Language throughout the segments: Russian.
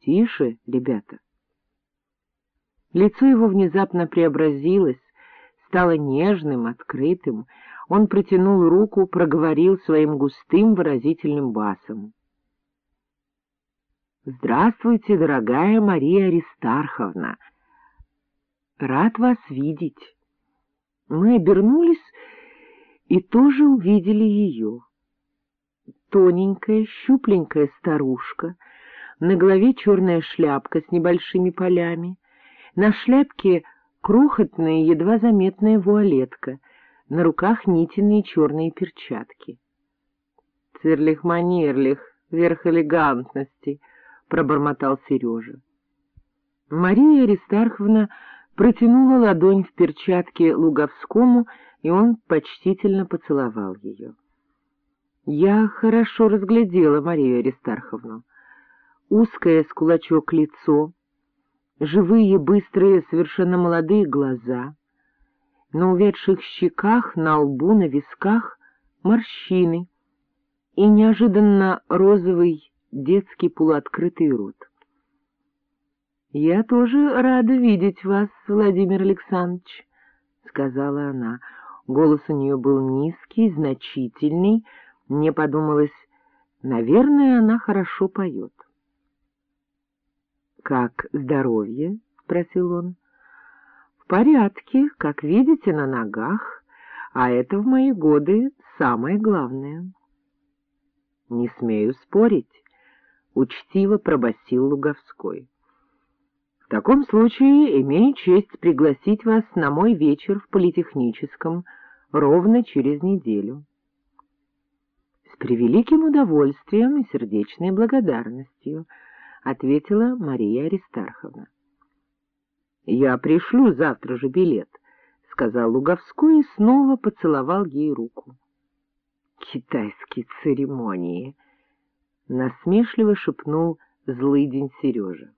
— Тише, ребята. Лицо его внезапно преобразилось, стало нежным, открытым. Он протянул руку, проговорил своим густым выразительным басом. — Здравствуйте, дорогая Мария Аристарховна! Рад вас видеть. Мы обернулись и тоже увидели ее. Тоненькая, щупленькая старушка, на голове черная шляпка с небольшими полями, на шляпке крохотная, едва заметная вуалетка, на руках нитиные черные перчатки. — Цирлих-манирлих, верх элегантности, — пробормотал Сережа. Мария Аристарховна протянула ладонь в перчатке Луговскому, и он почтительно поцеловал ее. Я хорошо разглядела Марию Аристарховну. Узкое с кулачок лицо, живые, быстрые, совершенно молодые глаза, на увядших щеках, на лбу, на висках морщины и неожиданно розовый детский полуоткрытый рот. — Я тоже рада видеть вас, Владимир Александрович, — сказала она. Голос у нее был низкий, значительный. Мне подумалось, наверное, она хорошо поет. — Как здоровье? — спросил он. — В порядке, как видите, на ногах, а это в мои годы самое главное. — Не смею спорить, — учтиво пробасил Луговской. В таком случае имею честь пригласить вас на мой вечер в Политехническом ровно через неделю. — С превеликим удовольствием и сердечной благодарностью, — ответила Мария Аристарховна. — Я пришлю завтра же билет, — сказал Луговской и снова поцеловал ей руку. — Китайские церемонии! — насмешливо шепнул злый день Сережа.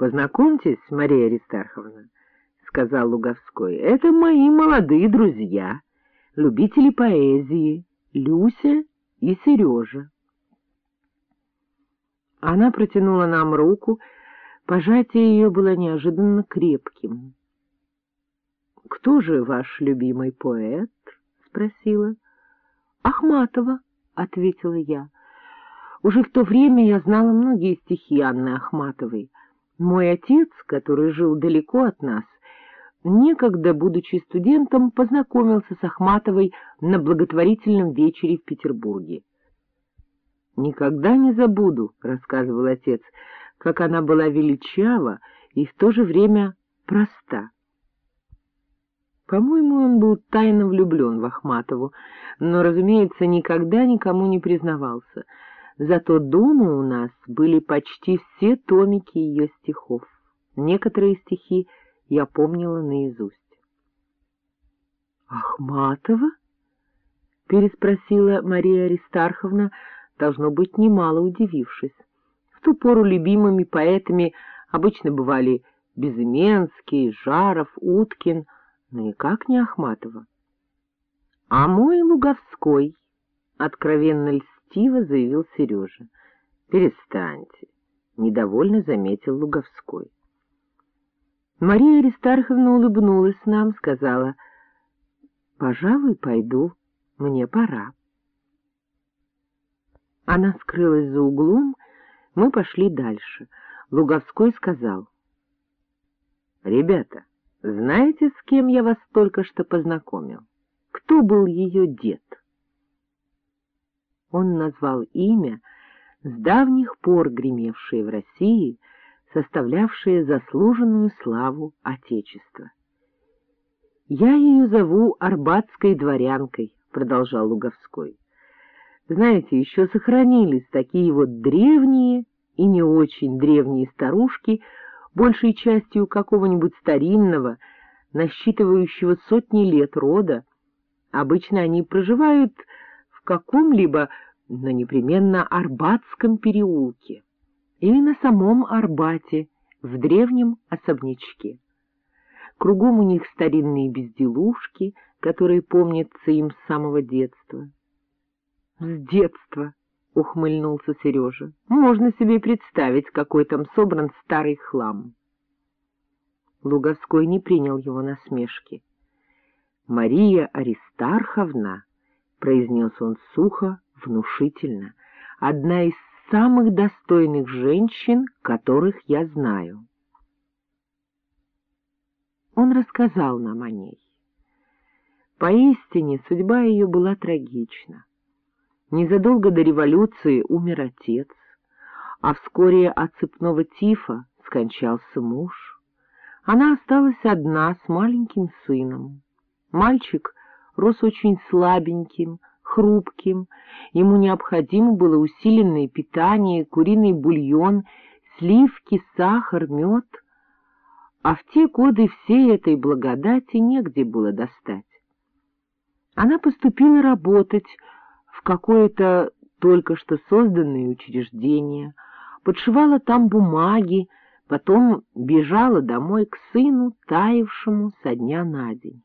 Познакомьтесь, Мария Аристарховна, — сказал Луговской, — это мои молодые друзья, любители поэзии, Люся и Сережа. Она протянула нам руку, пожатие ее было неожиданно крепким. — Кто же ваш любимый поэт? — спросила. — Ахматова, — ответила я. Уже в то время я знала многие стихи Анны Ахматовой — мой отец, который жил далеко от нас, некогда, будучи студентом, познакомился с Ахматовой на благотворительном вечере в Петербурге. «Никогда не забуду», — рассказывал отец, — «как она была величава и в то же время проста». По-моему, он был тайно влюблен в Ахматову, но, разумеется, никогда никому не признавался — Зато дома у нас были почти все томики ее стихов. Некоторые стихи я помнила наизусть. «Ахматова?» — переспросила Мария Аристарховна, должно быть, немало удивившись. В ту пору любимыми поэтами обычно бывали Безыменский, Жаров, Уткин, но никак не Ахматова. А мой Луговской, откровенно льстиво заявил Сережа. — Перестаньте, — недовольно заметил Луговской. Мария Аристарховна улыбнулась нам, сказала, — Пожалуй, пойду, мне пора. Она скрылась за углом, мы пошли дальше. Луговской сказал, — Ребята, знаете, с кем я вас только что познакомил? Кто был ее дед? Он назвал имя, с давних пор гремевшее в России, составлявшее заслуженную славу Отечества. «Я ее зову Арбатской дворянкой», — продолжал Луговской. «Знаете, еще сохранились такие вот древние и не очень древние старушки, большей частью какого-нибудь старинного, насчитывающего сотни лет рода. Обычно они проживают в каком-либо, но непременно Арбатском переулке или на самом Арбате, в древнем особнячке. Кругом у них старинные безделушки, которые помнятся им с самого детства. — С детства, — ухмыльнулся Сережа. — Можно себе представить, какой там собран старый хлам. Луговской не принял его насмешки. — Мария Аристарховна, — произнес он сухо, внушительно, — одна из самых достойных женщин, которых я знаю. Он рассказал нам о ней. Поистине судьба ее была трагична. Незадолго до революции умер отец, а вскоре от цепного тифа скончался муж. Она осталась одна с маленьким сыном. Мальчик рос очень слабеньким, хрупким, ему необходимо было усиленное питание, куриный бульон, сливки, сахар, мед, а в те годы всей этой благодати негде было достать. Она поступила работать в какое-то только что созданное учреждение, подшивала там бумаги, потом бежала домой к сыну, таявшему со дня на день.